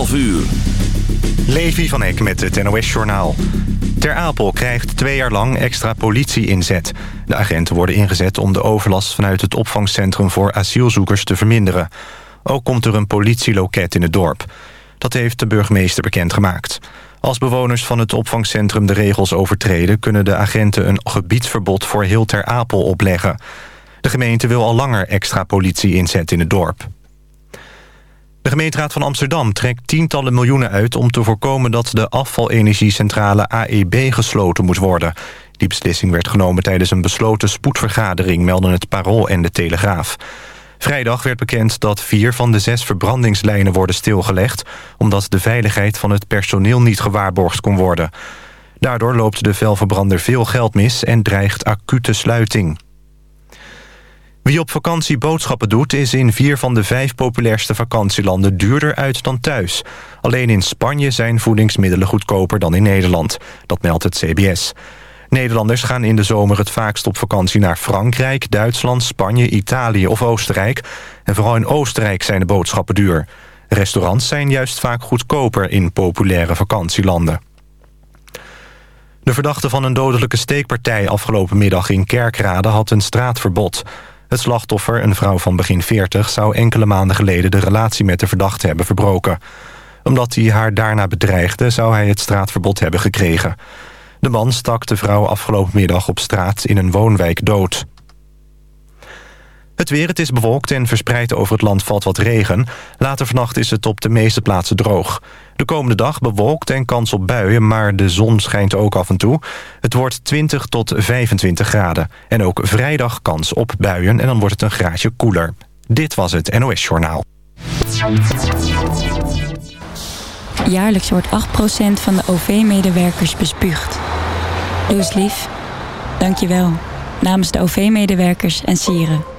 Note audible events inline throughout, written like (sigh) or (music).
12 uur. Levi van Eck met het NOS-journaal. Ter Apel krijgt twee jaar lang extra politie-inzet. De agenten worden ingezet om de overlast vanuit het opvangcentrum voor asielzoekers te verminderen. Ook komt er een politieloket in het dorp. Dat heeft de burgemeester bekendgemaakt. Als bewoners van het opvangcentrum de regels overtreden... kunnen de agenten een gebiedsverbod voor heel Ter Apel opleggen. De gemeente wil al langer extra politie inzetten in het dorp. De gemeenteraad van Amsterdam trekt tientallen miljoenen uit... om te voorkomen dat de afvalenergiecentrale AEB gesloten moet worden. Die beslissing werd genomen tijdens een besloten spoedvergadering... melden het Parool en de Telegraaf. Vrijdag werd bekend dat vier van de zes verbrandingslijnen worden stilgelegd... omdat de veiligheid van het personeel niet gewaarborgd kon worden. Daardoor loopt de velverbrander veel geld mis en dreigt acute sluiting. Wie op vakantie boodschappen doet... is in vier van de vijf populairste vakantielanden duurder uit dan thuis. Alleen in Spanje zijn voedingsmiddelen goedkoper dan in Nederland. Dat meldt het CBS. Nederlanders gaan in de zomer het vaakst op vakantie naar Frankrijk, Duitsland, Spanje, Italië of Oostenrijk. En vooral in Oostenrijk zijn de boodschappen duur. Restaurants zijn juist vaak goedkoper in populaire vakantielanden. De verdachte van een dodelijke steekpartij afgelopen middag in Kerkrade had een straatverbod. Het slachtoffer, een vrouw van begin 40, zou enkele maanden geleden de relatie met de verdachte hebben verbroken. Omdat hij haar daarna bedreigde, zou hij het straatverbod hebben gekregen. De man stak de vrouw afgelopen middag op straat in een woonwijk dood. Het weer, het is bewolkt en verspreid over het land valt wat regen. Later vannacht is het op de meeste plaatsen droog. De komende dag bewolkt en kans op buien, maar de zon schijnt ook af en toe. Het wordt 20 tot 25 graden. En ook vrijdag kans op buien en dan wordt het een graadje koeler. Dit was het NOS Journaal. Jaarlijks wordt 8% van de OV-medewerkers bespuugd. Doe eens lief. Dank je wel. Namens de OV-medewerkers en sieren.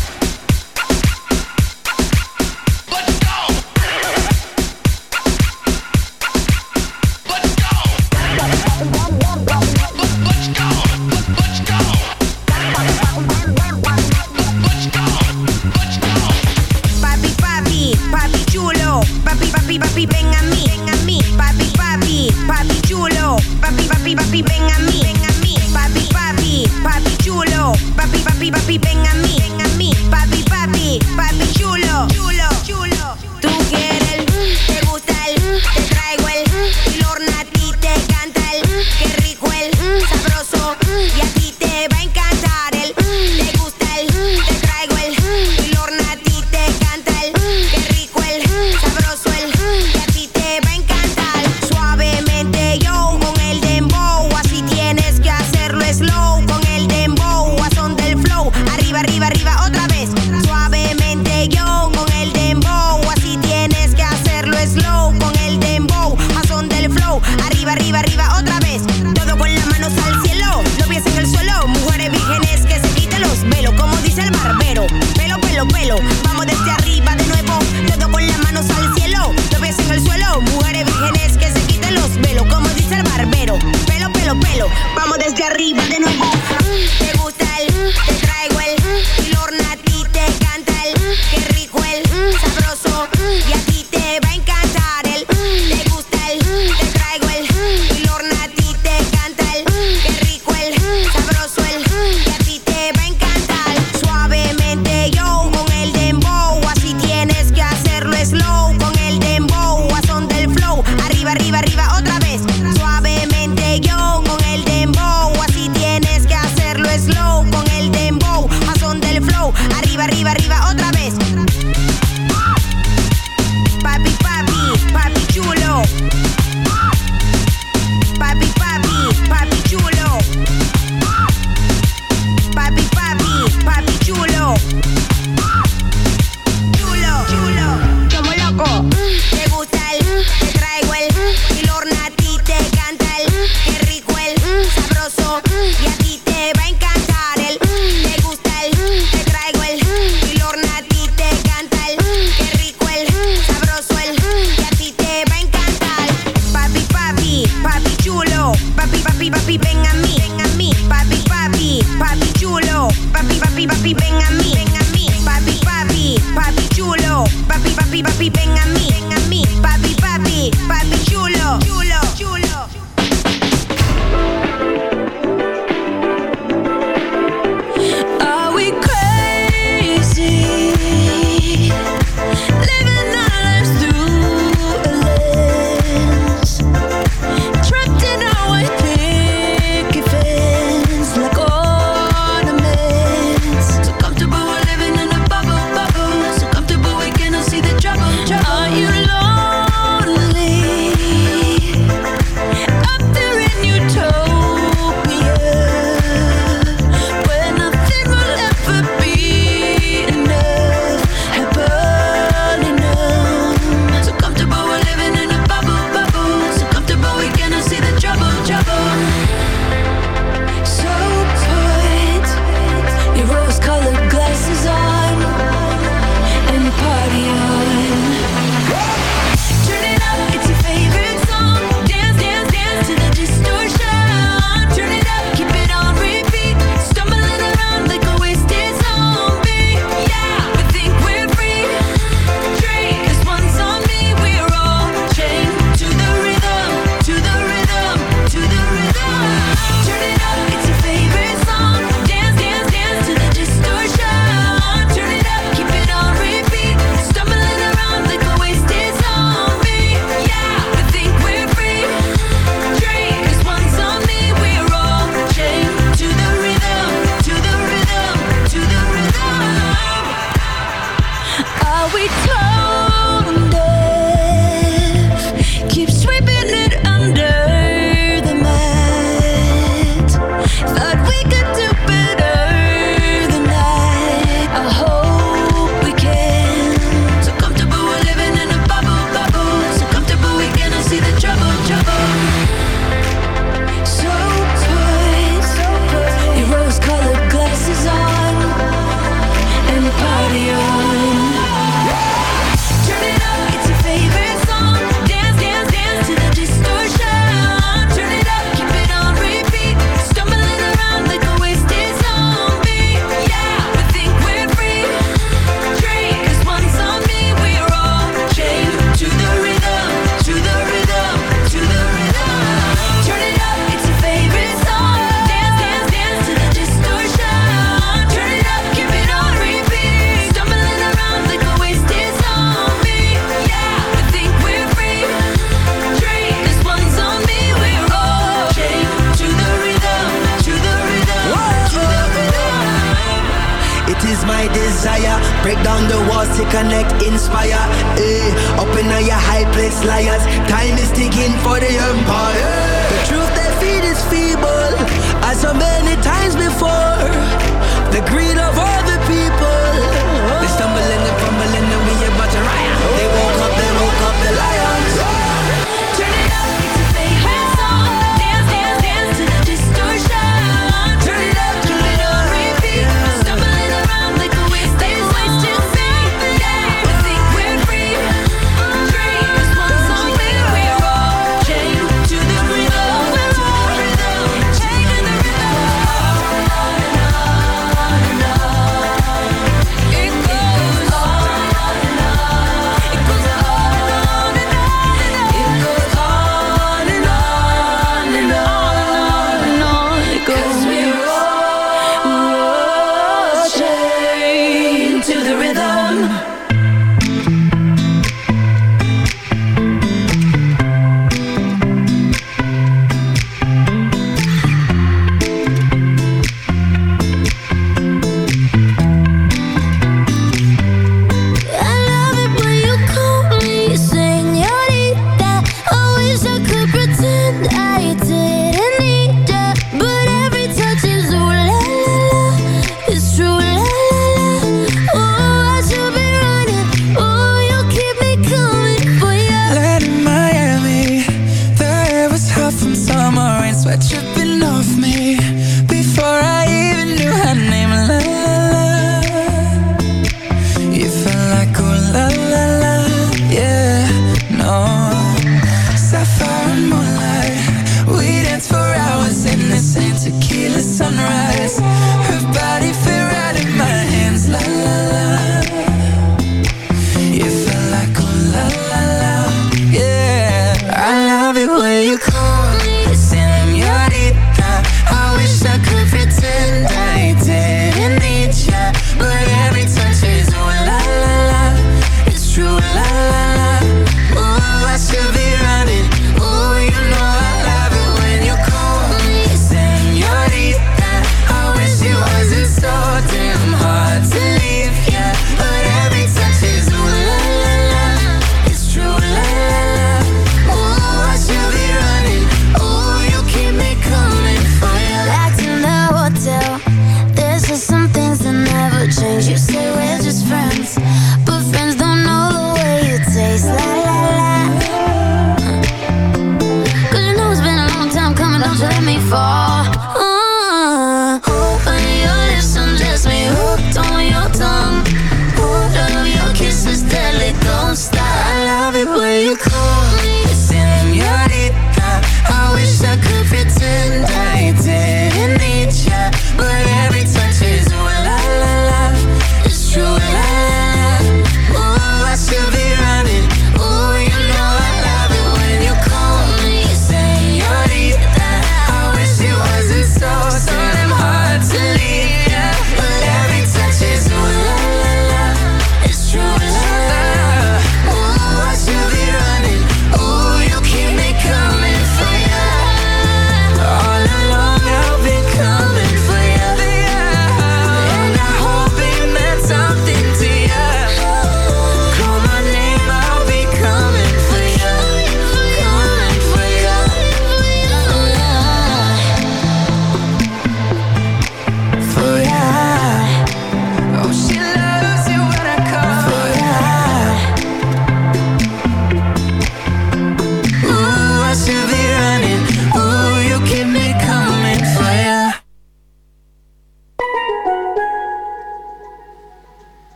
Pelo, vamos desde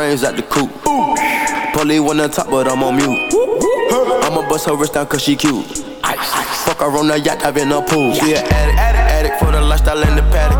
brains out the coop. Polly on top, but I'm on mute. I'ma bust her wrist down cause she cute. Fuck her on the yacht, I've in a pool. She an addict, addict for the lifestyle and the paddock.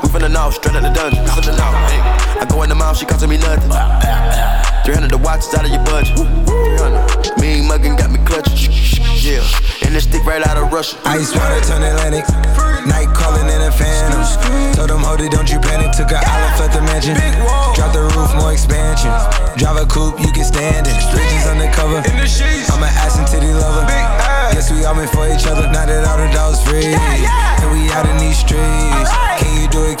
we finna know, straight out the dungeon. Finna know, hey. I go in the mouth, she costing me nothing. 300 the watch is out of your budget. 300. Mean muggin' got me clutching. Yeah, and this stick right out of Russia. Ice water turn Atlantic. Night calling in a phantom. Told them, hold it, don't you panic. Took an island, left the mansion. Drop the roof, more expansion. Drive a coupe, you can stand it. Bridges undercover. I'm an ass and titty lover. Guess we all meant for each other. Now that all the dogs free. And we out in these streets. Can you do it?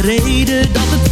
Reden dat het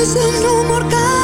is een rumorkaan.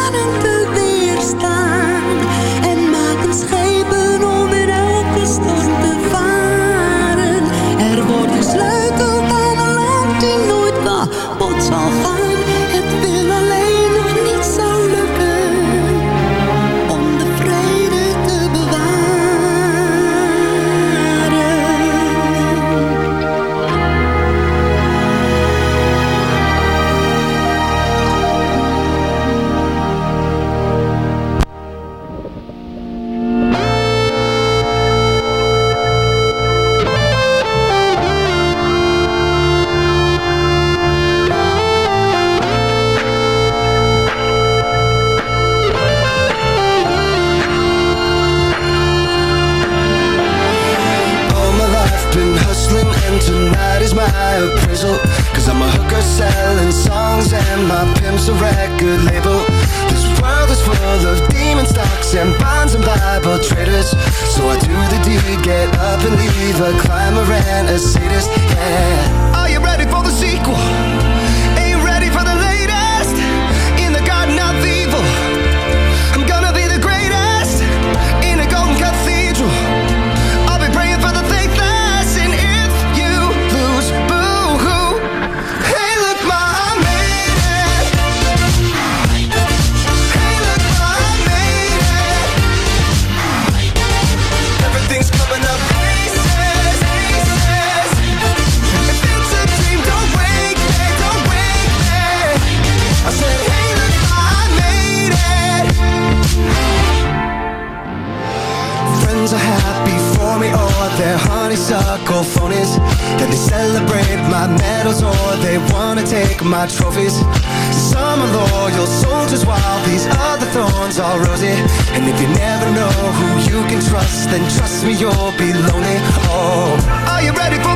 friends are happy for me. Or they're honeysuckle phonies. And they celebrate my medals or they wanna take my trophies. Some are loyal soldiers while these other thorns are rosy. And if you never know who you can trust then trust me you'll be lonely. Oh, are you ready for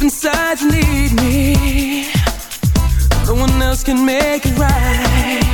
Deep inside you need me. No one else can make it right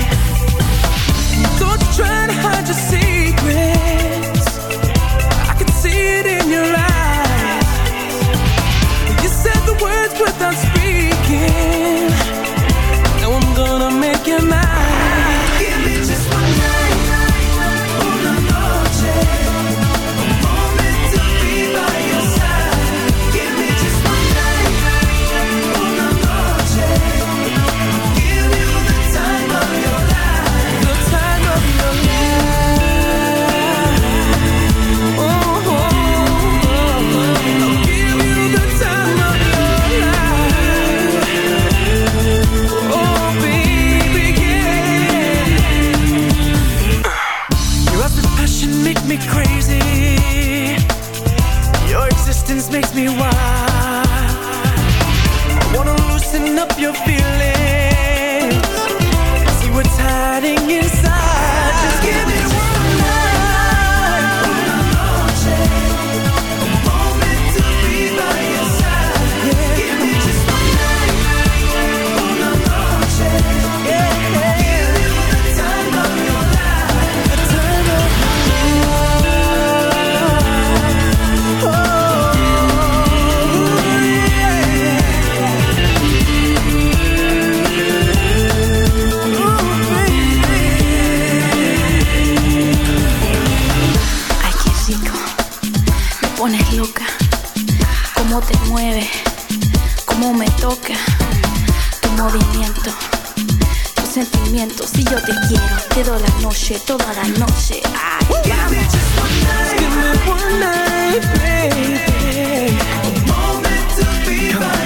pones loca, cómo te mueve, cómo me toca tu movimiento, tus sentimientos. Si yo te quiero, te doy la noche, toda la noche. Ay, vamos. Give me one night, baby. A moment to be.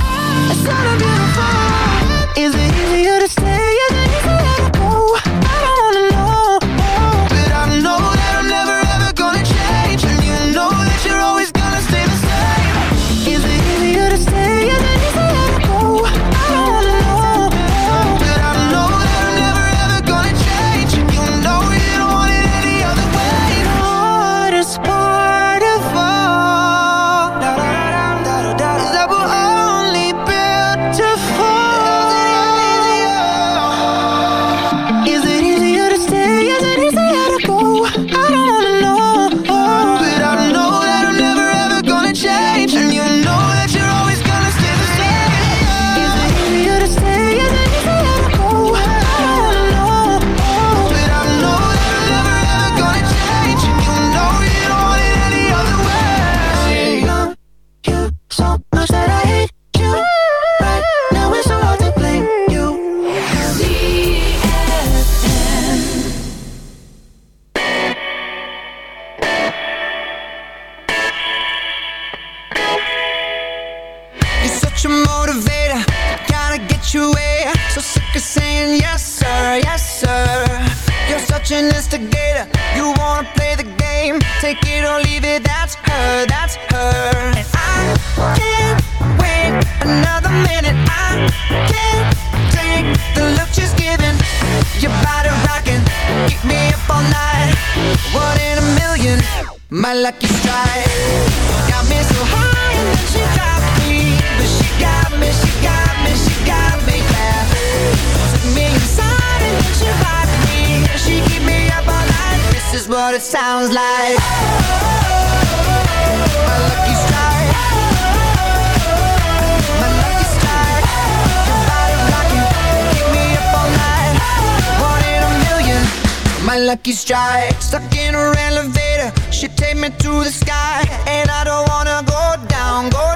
Is what it sounds like. My lucky strike. My lucky strike. Your body rocking, keep me up all night. One in a million. My lucky strike. Stuck in her elevator, she take me to the sky, and I don't wanna go down, go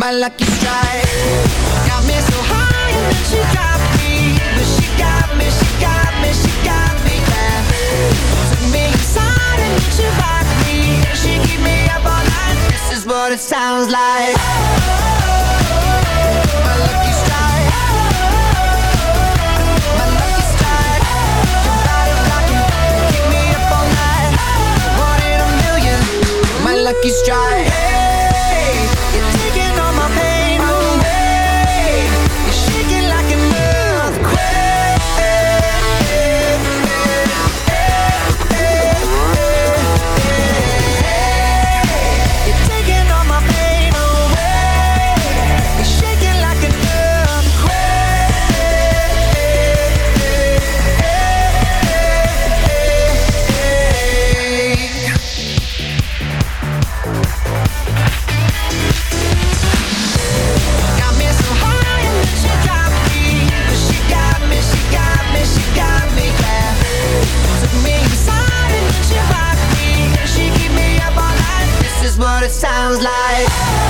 my lucky strike. Got me so high and then she dropped me, but she got me, she got me, she got me, yeah. Took me inside and then she rocked me. She keep me up all night. This is what it sounds like. My lucky strike. My lucky strike. Your body rocking, keep me up all night. One in a million. My lucky strike. sounds like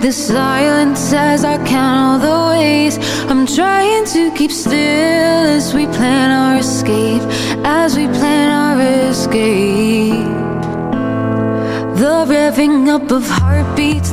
the silence as I count all the ways. I'm trying to keep still as we plan our escape As we plan our escape. The revving up of heartbeats,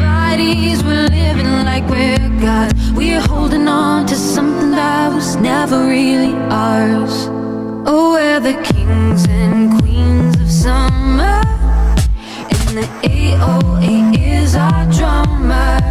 bodies We're living like we're God we're holding on to something that was never really ours. Oh, we're the kings and queens of summer. And the AOA is our drummer.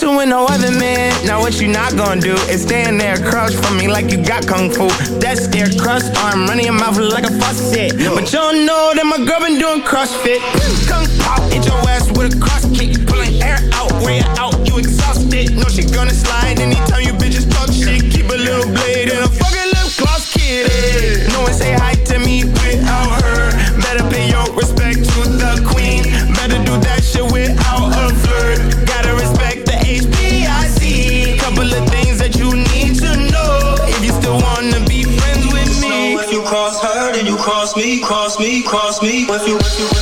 Messing with no other man now what you not gonna do is stand there across from me like you got kung fu. That's their crust arm running your mouth like a faucet. But you don't know that my girl been doing CrossFit. Kung pop, hit your ass with a cross kick. Pulling air out, way out, you exhausted. No, she gonna slide anytime If you, if you, you,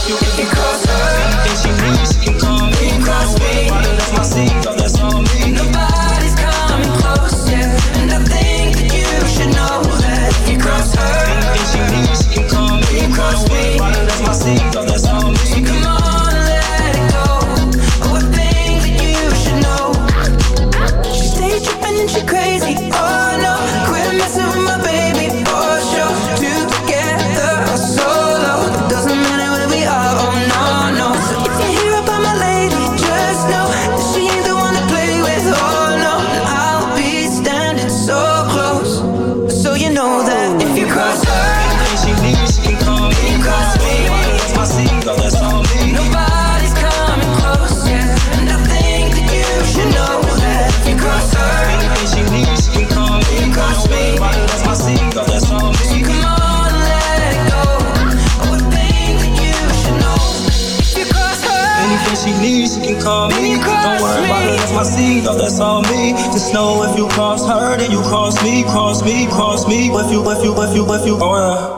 that's all me. Just know if you cross her, then you cross me, cross me, cross me. If you, if you, if you, if you, oh yeah.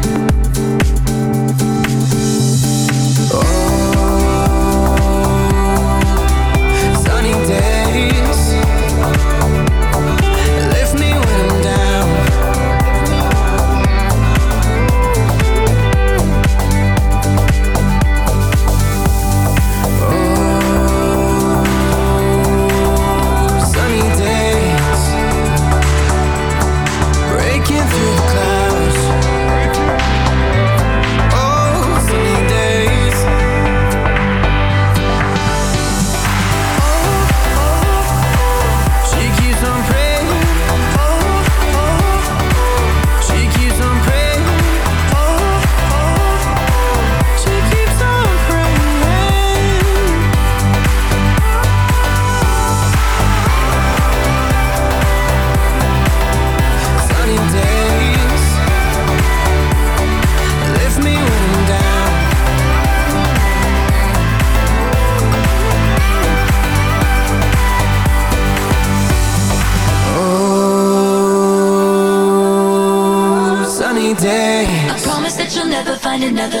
Another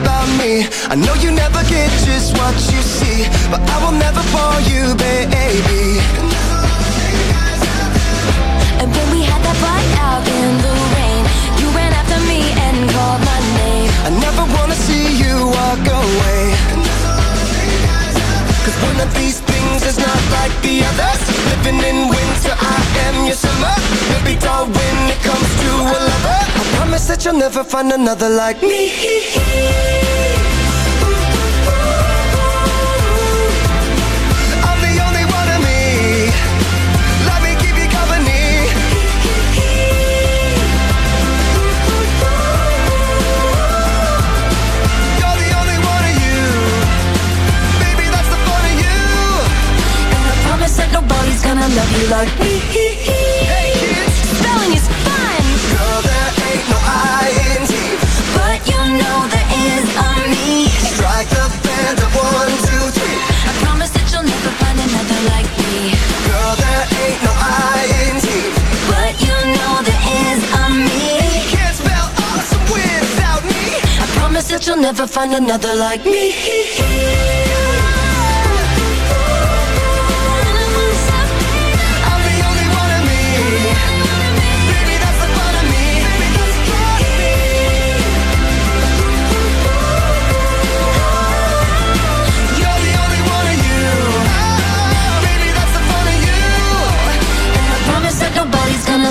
about me. I know you never get just what you see, but I will never bore you, baby. And when we had that fight out in the rain, you ran after me and called my name. I never wanna see you walk away. Cause one of these things is not like the others. Living in winter, I am your summer. Baby doll, when it comes to a lover, I promise that you'll never find another like me. (laughs) gonna love you like me. Hey kids, Spelling is fun, girl, there ain't no I in but you know there is a me. Strike the band of one, two, three. I promise that you'll never find another like me. Girl, there ain't no I in. But you know there is a me. Can't spell awesome without me. I promise that you'll never find another like me.